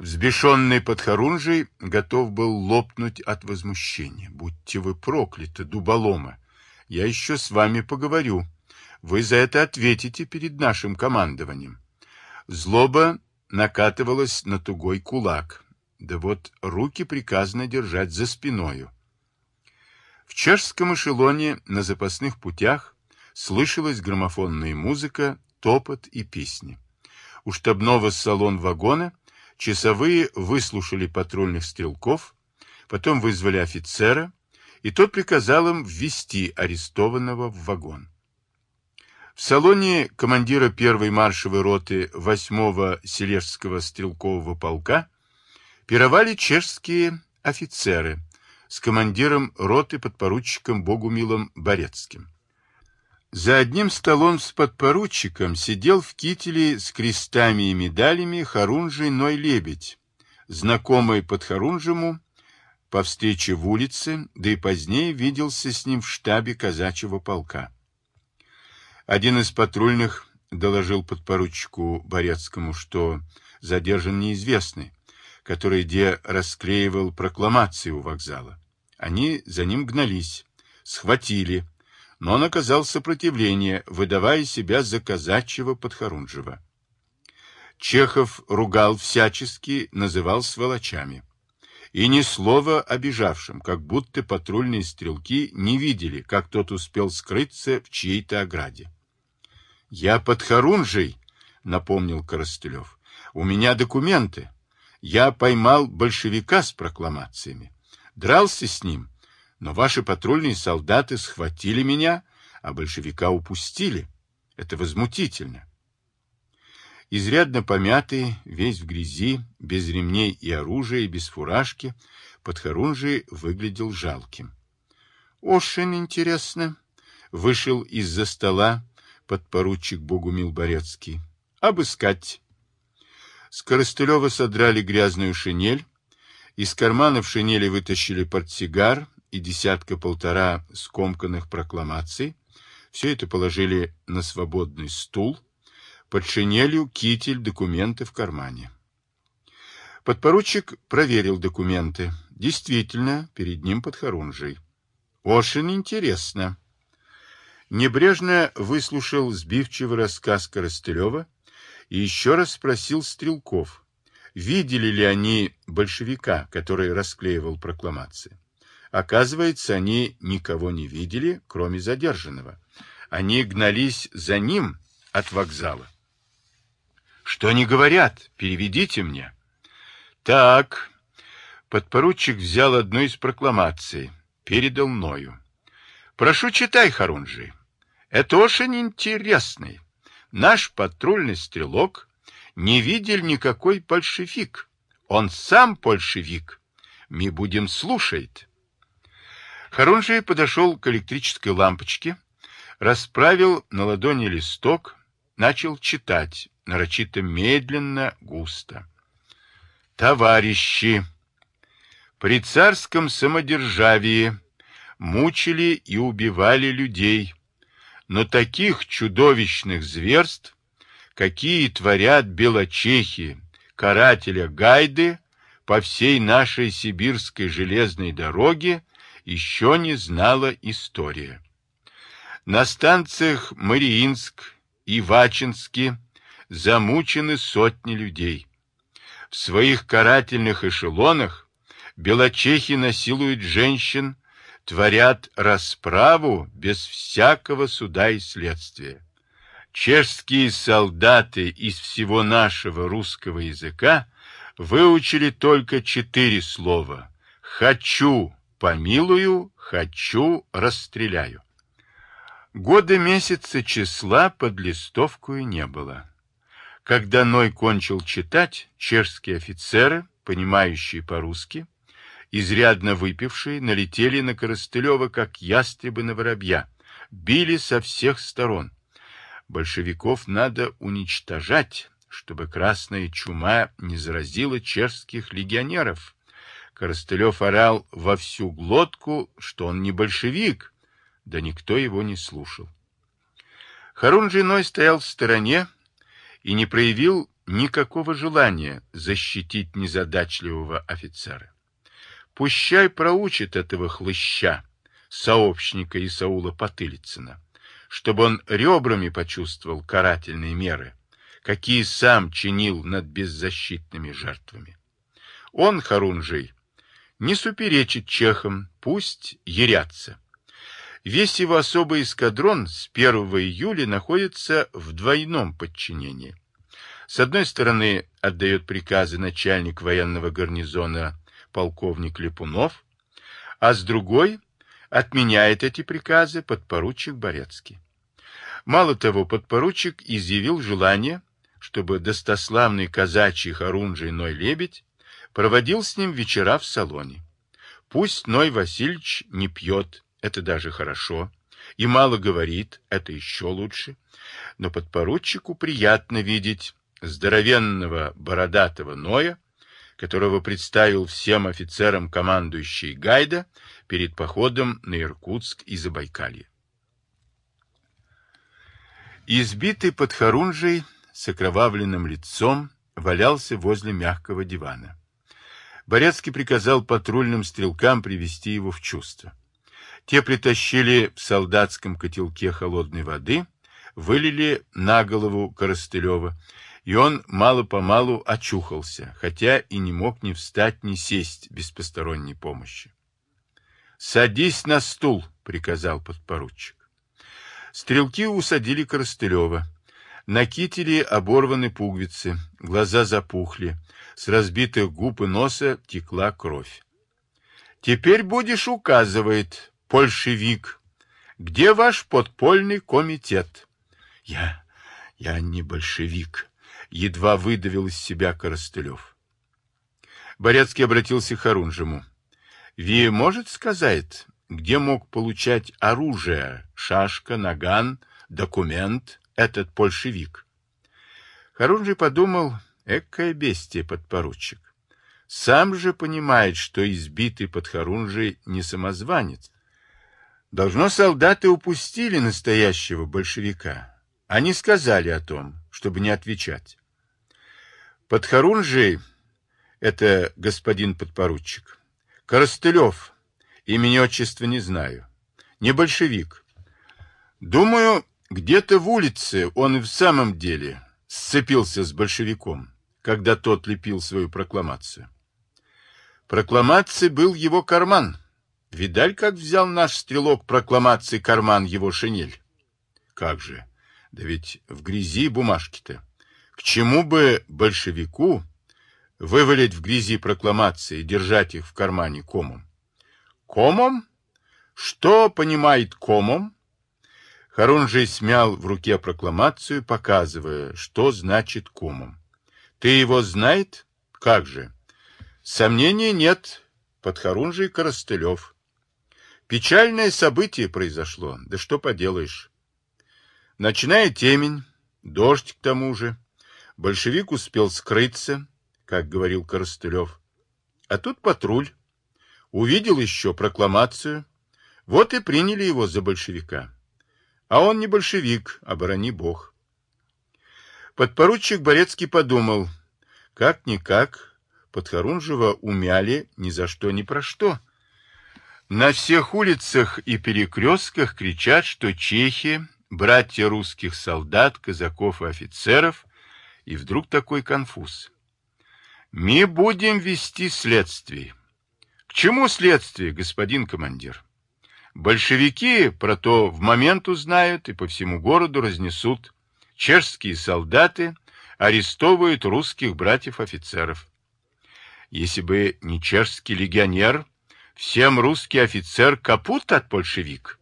Взбешенный подхорунжий готов был лопнуть от возмущения. «Будьте вы прокляты, дуболома! Я еще с вами поговорю. Вы за это ответите перед нашим командованием». Злоба накатывалась на тугой кулак. Да вот руки приказано держать за спиною. В чешском эшелоне на запасных путях слышалась граммофонная музыка, топот и песни. У штабного салон вагона Часовые выслушали патрульных стрелков, потом вызвали офицера, и тот приказал им ввести арестованного в вагон. В салоне командира первой маршевой роты 8-го Сележского стрелкового полка пировали чешские офицеры с командиром роты подпоручиком Богумилом Борецким. За одним столом с подпоручиком сидел в кителе с крестами и медалями Харунжий Ной Лебедь, знакомый подхорунжему по встрече в улице, да и позднее виделся с ним в штабе казачьего полка. Один из патрульных доложил подпоручику Борецкому, что задержан неизвестный, который где расклеивал прокламации у вокзала. Они за ним гнались, схватили, но он оказал сопротивление, выдавая себя за казачьего подхорунжего. Чехов ругал всячески, называл сволочами. И ни слова обижавшим, как будто патрульные стрелки не видели, как тот успел скрыться в чьей-то ограде. «Я подхорунжий», — напомнил Коростылев. «У меня документы. Я поймал большевика с прокламациями. Дрался с ним, но ваши патрульные солдаты схватили меня, а большевика упустили. Это возмутительно. Изрядно помятый, весь в грязи, без ремней и оружия, без фуражки, подхорунжий выглядел жалким. «Очень интересно», — вышел из-за стола подпоручик Богумил Борецкий. «Обыскать». С содрали грязную шинель, из кармана в шинели вытащили портсигар, и десятка-полтора скомканных прокламаций. Все это положили на свободный стул, под шинелью китель, документы в кармане. Подпоручик проверил документы. Действительно, перед ним подхорунжий. Очень интересно. Небрежно выслушал сбивчивый рассказ Коростылева и еще раз спросил стрелков, видели ли они большевика, который расклеивал прокламации. Оказывается, они никого не видели, кроме задержанного. Они гнались за ним от вокзала. Что они говорят? Переведите мне. Так. Подпоручик взял одну из прокламаций, передал мною. Прошу, читай, Харунжи. Это очень интересный. Наш патрульный стрелок не видел никакой большевик. Он сам большевик. Мы будем слушать. Харунжий подошел к электрической лампочке, расправил на ладони листок, начал читать, нарочито медленно, густо. «Товарищи! При царском самодержавии мучили и убивали людей, но таких чудовищных зверств, какие творят белочехи, карателя Гайды по всей нашей сибирской железной дороге, еще не знала история. На станциях Мариинск и Вачинске замучены сотни людей. В своих карательных эшелонах белочехи насилуют женщин, творят расправу без всякого суда и следствия. Чешские солдаты из всего нашего русского языка выучили только четыре слова «хочу», Помилую, хочу, расстреляю. Года месяца числа под листовкую не было. Когда Ной кончил читать, чешские офицеры, понимающие по-русски, изрядно выпившие, налетели на Коростылева, как ястребы на воробья, били со всех сторон. Большевиков надо уничтожать, чтобы красная чума не заразила чешских легионеров. Коростылев орал во всю глотку, что он не большевик, да никто его не слушал. Харун женой стоял в стороне и не проявил никакого желания защитить незадачливого офицера. Пущай проучит этого хлыща, сообщника Исаула Потылицына, чтобы он ребрами почувствовал карательные меры, какие сам чинил над беззащитными жертвами. Он, Харунжий, не суперечит чехам, пусть ерятся. Весь его особый эскадрон с 1 июля находится в двойном подчинении. С одной стороны, отдает приказы начальник военного гарнизона полковник Липунов, а с другой отменяет эти приказы подпоручик Борецкий. Мало того, подпоручик изъявил желание, чтобы достославный казачий Харунжий Ной Лебедь проводил с ним вечера в салоне. Пусть Ной Васильевич не пьет, это даже хорошо, и мало говорит, это еще лучше, но подпоручику приятно видеть здоровенного бородатого Ноя, которого представил всем офицерам командующий Гайда перед походом на Иркутск и Забайкалье. Избитый под Харунжей с окровавленным лицом валялся возле мягкого дивана. Борецкий приказал патрульным стрелкам привести его в чувство. Те притащили в солдатском котелке холодной воды, вылили на голову Коростылева и он мало-помалу очухался, хотя и не мог ни встать, ни сесть без посторонней помощи. «Садись на стул», — приказал подпоручик. Стрелки усадили Коростылева. На кителе оборваны пуговицы, глаза запухли, с разбитых губ и носа текла кровь. «Теперь будешь указывает, большевик, где ваш подпольный комитет?» «Я... я не большевик», едва выдавил из себя Коростылев. Борецкий обратился к Харунжему. «Ви может сказать, где мог получать оружие, шашка, наган, документ этот большевик?» Харунжий подумал, экое бестие подпоручик. Сам же понимает, что избитый под Харунжий не самозванец. Должно, солдаты упустили настоящего большевика. Они сказали о том, чтобы не отвечать. Подхорунжий — это господин подпоручик. Коростылев, имени отчества не знаю. Не большевик. Думаю, где-то в улице он в самом деле сцепился с большевиком, когда тот лепил свою прокламацию. Прокламация был его карман. Видаль, как взял наш стрелок прокламации карман его шинель? Как же? Да ведь в грязи бумажки-то. К чему бы большевику вывалить в грязи прокламации и держать их в кармане комом? Комом? Что понимает комом? Харунжий смял в руке прокламацию, показывая, что значит комом. Ты его знает? Как же? Сомнений нет. Под Харунжий Коростылев. Печальное событие произошло. Да что поделаешь. Ночная темень, дождь к тому же. Большевик успел скрыться, как говорил Коростылев. А тут патруль. Увидел еще прокламацию. Вот и приняли его за большевика. А он не большевик, оборони бог. Подпоручик Борецкий подумал, как-никак, Подхорунжева умяли ни за что ни про что. На всех улицах и перекрестках кричат, что чехи, братья русских солдат, казаков и офицеров, и вдруг такой конфуз. Мы будем вести следствие. К чему следствие, господин командир? Большевики про то в момент узнают и по всему городу разнесут. Чешские солдаты арестовывают русских братьев-офицеров. Если бы не чешский легионер, всем русский офицер капут от большевик.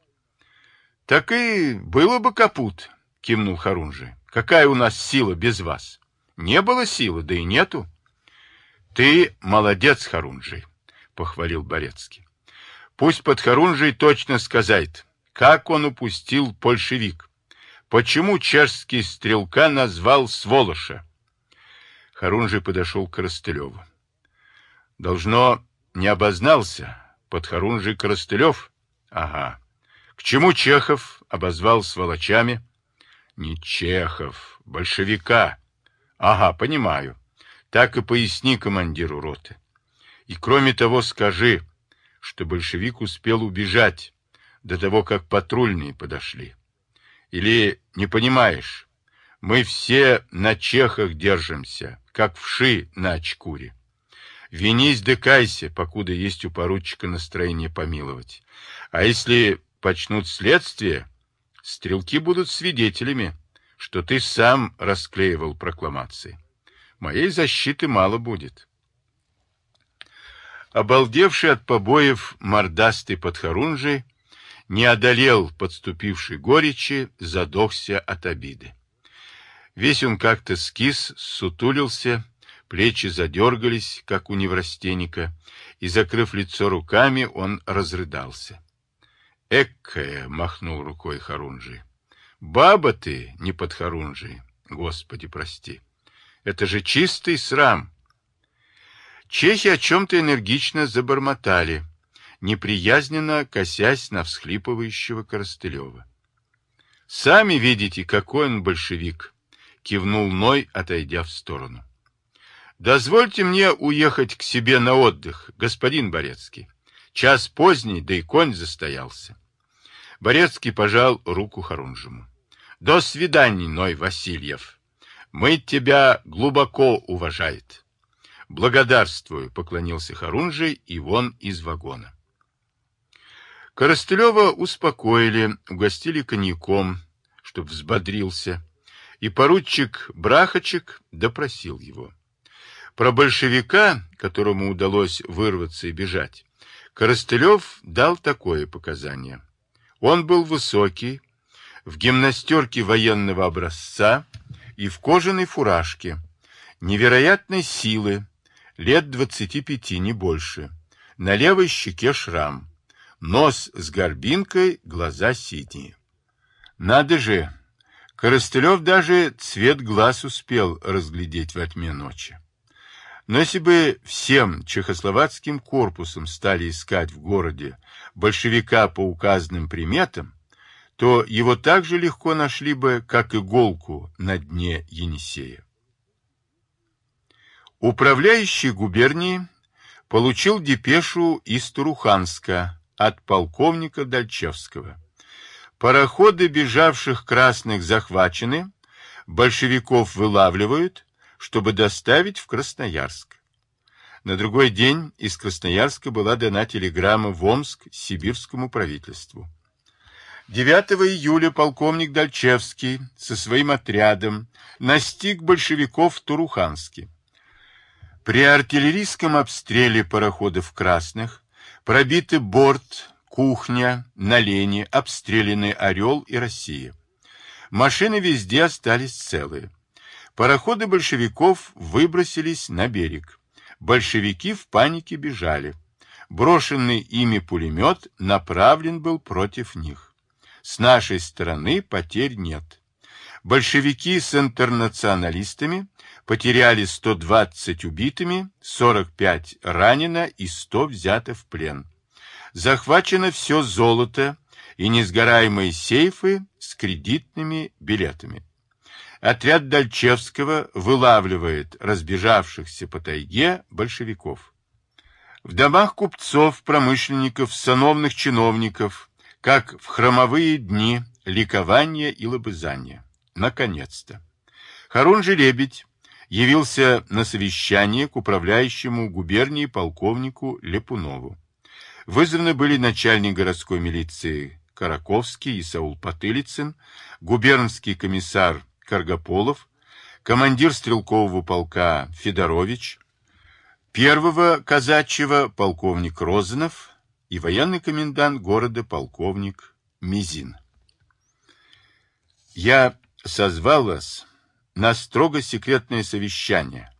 Так и было бы капут, кивнул Харунжи. Какая у нас сила без вас? Не было силы, да и нету. Ты молодец, Харунжий, похвалил Борецкий. Пусть под Харунжий точно сказает, как он упустил большевик. Почему чешский стрелка назвал сволоша? Харунжий подошел к Коростылеву. Должно, не обознался. Под Харунжий Коростылев? Ага. К чему Чехов обозвал сволочами? Не Чехов, большевика. Ага, понимаю. Так и поясни командиру роты. И кроме того скажи, что большевик успел убежать до того, как патрульные подошли. Или не понимаешь, мы все на чехах держимся, как вши на очкуре. Винись да кайся, покуда есть у поручика настроение помиловать. А если почнут следствие, стрелки будут свидетелями, что ты сам расклеивал прокламации. Моей защиты мало будет. Обалдевший от побоев мордастый подхорунжий не одолел подступившей горечи, задохся от обиды. Весь он как-то скис, сутулился, плечи задергались, как у неврастенника, и, закрыв лицо руками, он разрыдался. «Эккая!» — махнул рукой Харунжи. «Баба ты, не под Харунжи! Господи, прости! Это же чистый срам!» Чехи о чем-то энергично забормотали, неприязненно косясь на всхлипывающего Коростылева. «Сами видите, какой он большевик!» — кивнул Ной, отойдя в сторону. Дозвольте мне уехать к себе на отдых, господин Борецкий. Час поздний, да и конь застоялся. Борецкий пожал руку Харунжему. До свидания, Ной Васильев. Мы тебя глубоко уважает. Благодарствую, поклонился Харунжий и вон из вагона. Коростылева успокоили, угостили коньяком, чтоб взбодрился, и поручик Брахачек допросил его. Про большевика, которому удалось вырваться и бежать, Коростылев дал такое показание. Он был высокий, в гимнастерке военного образца и в кожаной фуражке, невероятной силы, лет двадцати пяти, не больше, на левой щеке шрам, нос с горбинкой, глаза синие. Надо же, Коростылев даже цвет глаз успел разглядеть во тьме ночи. Но если бы всем чехословацким корпусом стали искать в городе большевика по указанным приметам, то его так же легко нашли бы, как иголку на дне Енисея. Управляющий губернии получил депешу из Туруханска от полковника Дальчевского. Пароходы бежавших красных захвачены, большевиков вылавливают, чтобы доставить в Красноярск. На другой день из Красноярска была дана телеграмма в Омск сибирскому правительству. 9 июля полковник Дальчевский со своим отрядом настиг большевиков в Туруханске. При артиллерийском обстреле пароходов красных пробиты борт, кухня, на лени, обстреляны Орел и Россия. Машины везде остались целые. Пароходы большевиков выбросились на берег. Большевики в панике бежали. Брошенный ими пулемет направлен был против них. С нашей стороны потерь нет. Большевики с интернационалистами потеряли 120 убитыми, 45 ранено и 100 взято в плен. Захвачено все золото и несгораемые сейфы с кредитными билетами. Отряд Дальчевского вылавливает разбежавшихся по тайге большевиков. В домах купцов, промышленников, сановных чиновников, как в хромовые дни, ликования и лобызания. Наконец-то. Харунжи Лебедь явился на совещание к управляющему губернии полковнику Лепунову. Вызваны были начальник городской милиции Караковский и Саул Потылицын, губернский комиссар Каргополов, командир стрелкового полка Федорович, первого казачьего полковник Розанов и военный комендант города полковник Мизин. Я созвал вас на строго секретное совещание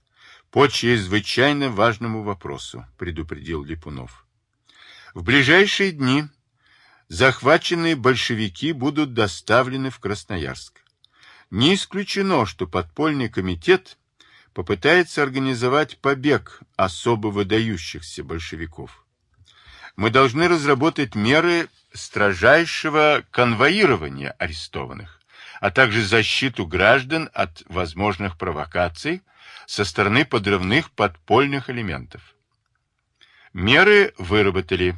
по чрезвычайно важному вопросу, предупредил Липунов. В ближайшие дни захваченные большевики будут доставлены в Красноярск. Не исключено, что подпольный комитет попытается организовать побег особо выдающихся большевиков. Мы должны разработать меры строжайшего конвоирования арестованных, а также защиту граждан от возможных провокаций со стороны подрывных подпольных элементов. Меры выработали.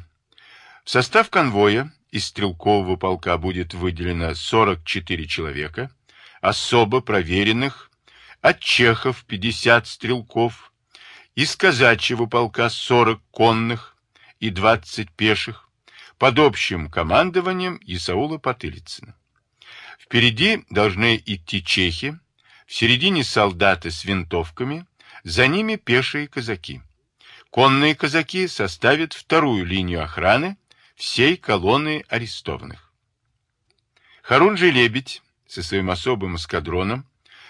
В состав конвоя из стрелкового полка будет выделено 44 человека, особо проверенных, от чехов 50 стрелков, из казачьего полка 40 конных и 20 пеших, под общим командованием Исаула Потылицына. Впереди должны идти чехи, в середине солдаты с винтовками, за ними пешие казаки. Конные казаки составят вторую линию охраны всей колонны арестованных. Харунжий Лебедь со своим особым эскадроном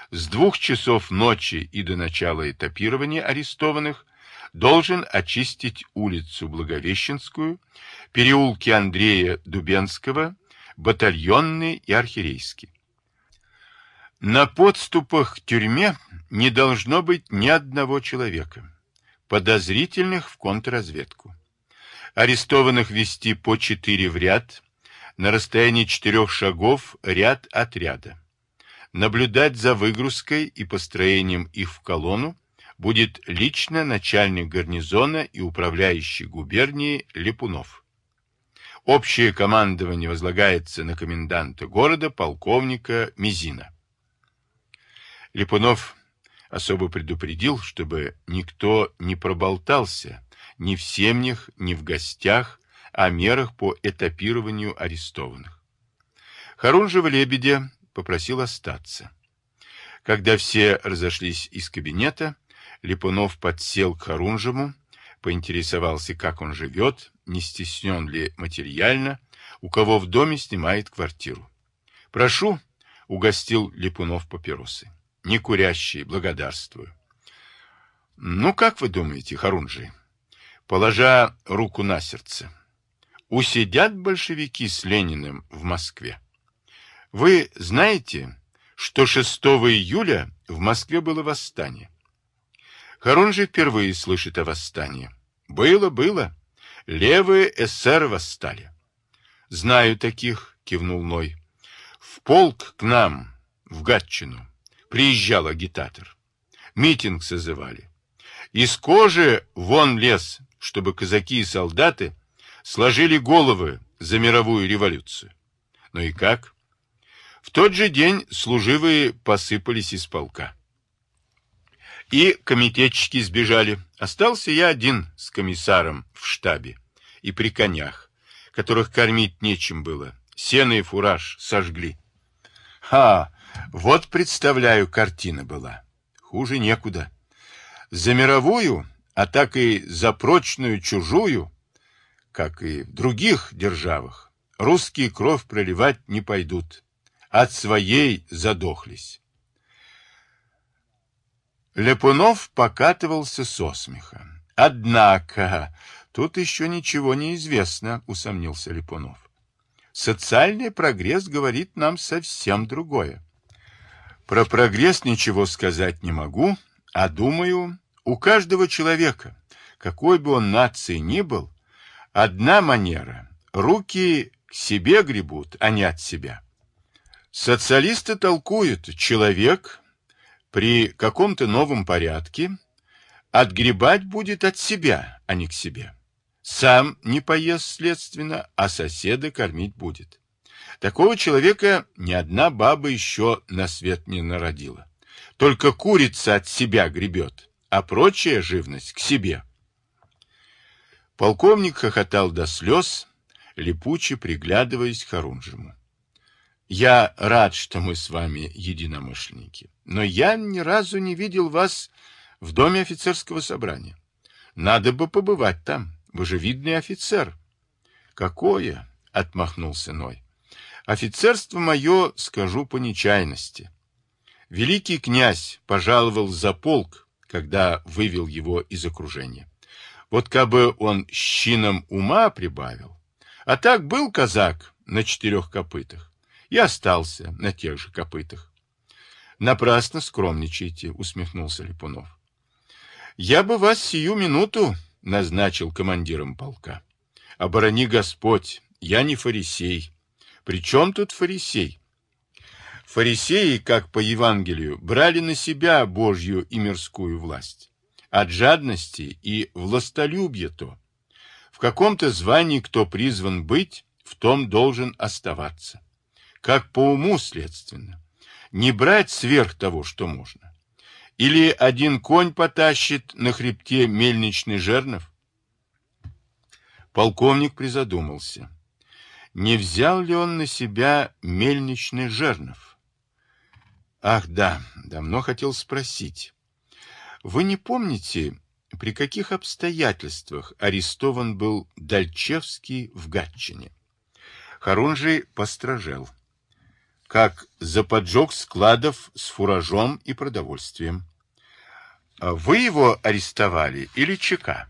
с двух часов ночи и до начала этапирования арестованных должен очистить улицу Благовещенскую, переулки Андрея Дубенского, батальонный и архирейский. На подступах к тюрьме не должно быть ни одного человека, подозрительных в контрразведку. Арестованных вести по четыре в ряд, на расстоянии четырех шагов ряд от ряда. Наблюдать за выгрузкой и построением их в колонну будет лично начальник гарнизона и управляющий губернии Липунов. Общее командование возлагается на коменданта города полковника Мизина. Липунов особо предупредил, чтобы никто не проболтался ни в семьях, ни в гостях о мерах по этапированию арестованных. Харунжева Лебедя попросил остаться. Когда все разошлись из кабинета, Липунов подсел к Харунжему, поинтересовался, как он живет, не стеснен ли материально, у кого в доме снимает квартиру. «Прошу», — угостил Липунов папиросы. «Не курящий, благодарствую». «Ну, как вы думаете, Харунжи?» Положа руку на сердце, усидят большевики с Лениным в Москве. Вы знаете, что 6 июля в Москве было восстание? Харунжи впервые слышит о восстании. Было, было. Левые эсеры восстали. Знаю таких, кивнул Ной. В полк к нам, в Гатчину, приезжал агитатор. Митинг созывали. Из кожи вон лез, чтобы казаки и солдаты сложили головы за мировую революцию. Ну и как? В тот же день служивые посыпались из полка. И комитетчики сбежали. Остался я один с комиссаром в штабе и при конях, которых кормить нечем было. Сено и фураж сожгли. Ха, вот представляю, картина была. Хуже некуда. За мировую, а так и за прочную чужую как и в других державах, русские кровь проливать не пойдут. От своей задохлись. Лепунов покатывался со смеха. Однако, тут еще ничего не известно, усомнился Лепунов. Социальный прогресс говорит нам совсем другое. Про прогресс ничего сказать не могу, а думаю, у каждого человека, какой бы он нации ни был, Одна манера. Руки к себе гребут, а не от себя. Социалисты толкуют, человек при каком-то новом порядке отгребать будет от себя, а не к себе. Сам не поест, следственно, а соседа кормить будет. Такого человека ни одна баба еще на свет не народила. Только курица от себя гребет, а прочая живность к себе. Полковник хохотал до слез, липуче приглядываясь к Харунжему. Я рад, что мы с вами единомышленники, но я ни разу не видел вас в доме офицерского собрания. Надо бы побывать там, вы же видный офицер. Какое? — отмахнулся Ной. Офицерство мое, скажу по нечаянности. Великий князь пожаловал за полк, когда вывел его из окружения. Вот кабы он щином ума прибавил. А так был казак на четырех копытах и остался на тех же копытах. Напрасно скромничаете, усмехнулся Липунов. Я бы вас сию минуту назначил командиром полка. Оборони Господь, я не фарисей. При чем тут фарисей? Фарисеи, как по Евангелию, брали на себя Божью и мирскую власть. От жадности и властолюбия то. В каком-то звании кто призван быть, в том должен оставаться. Как по уму, следственно. Не брать сверх того, что можно. Или один конь потащит на хребте мельничный жернов? Полковник призадумался. Не взял ли он на себя мельничный жернов? Ах, да, давно хотел спросить. Вы не помните, при каких обстоятельствах арестован был Дальчевский в Гатчине? Харунжий постражел. Как за поджог складов с фуражом и продовольствием. А вы его арестовали или ЧК?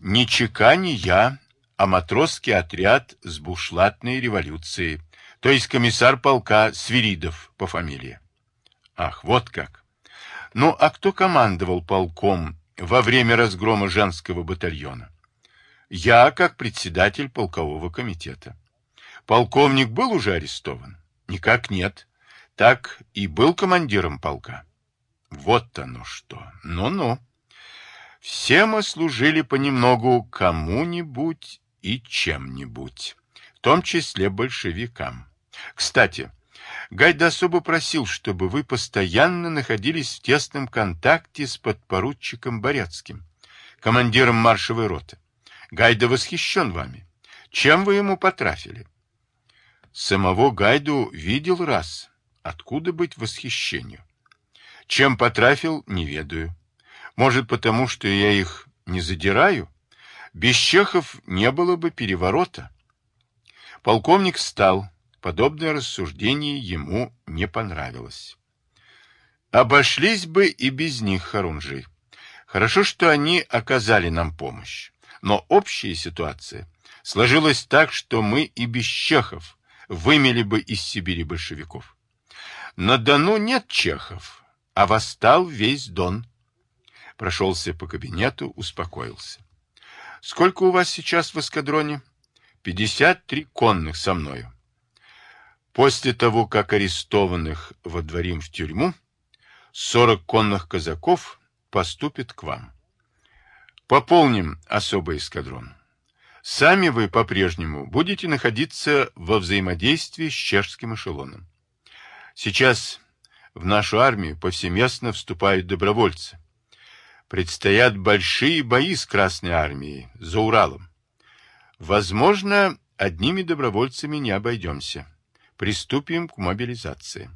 Ни ЧК, ни я, а матросский отряд с бушлатной революцией, то есть комиссар полка Свиридов по фамилии. Ах, вот как. Ну, а кто командовал полком во время разгрома женского батальона? Я, как председатель полкового комитета. Полковник был уже арестован? Никак нет. Так и был командиром полка. Вот оно что. Ну-ну. Все мы служили понемногу кому-нибудь и чем-нибудь, в том числе большевикам. Кстати, Гайда особо просил, чтобы вы постоянно находились в тесном контакте с подпоручиком Борецким, командиром маршевой роты. Гайда восхищен вами. Чем вы ему потрафили? Самого Гайду видел раз. Откуда быть восхищению? Чем потрафил, не ведаю. Может, потому что я их не задираю? Без чехов не было бы переворота. Полковник встал. Подобное рассуждение ему не понравилось. Обошлись бы и без них, Харунжи. Хорошо, что они оказали нам помощь. Но общая ситуация сложилась так, что мы и без чехов вымели бы из Сибири большевиков. На Дону нет чехов, а восстал весь Дон прошелся по кабинету, успокоился. Сколько у вас сейчас в эскадроне? Пятьдесят три конных со мною. После того, как арестованных водворим в тюрьму, сорок конных казаков поступит к вам. Пополним особый эскадрон. Сами вы по-прежнему будете находиться во взаимодействии с чешским эшелоном. Сейчас в нашу армию повсеместно вступают добровольцы. Предстоят большие бои с Красной Армией за Уралом. Возможно, одними добровольцами не обойдемся. Приступим к мобилизации.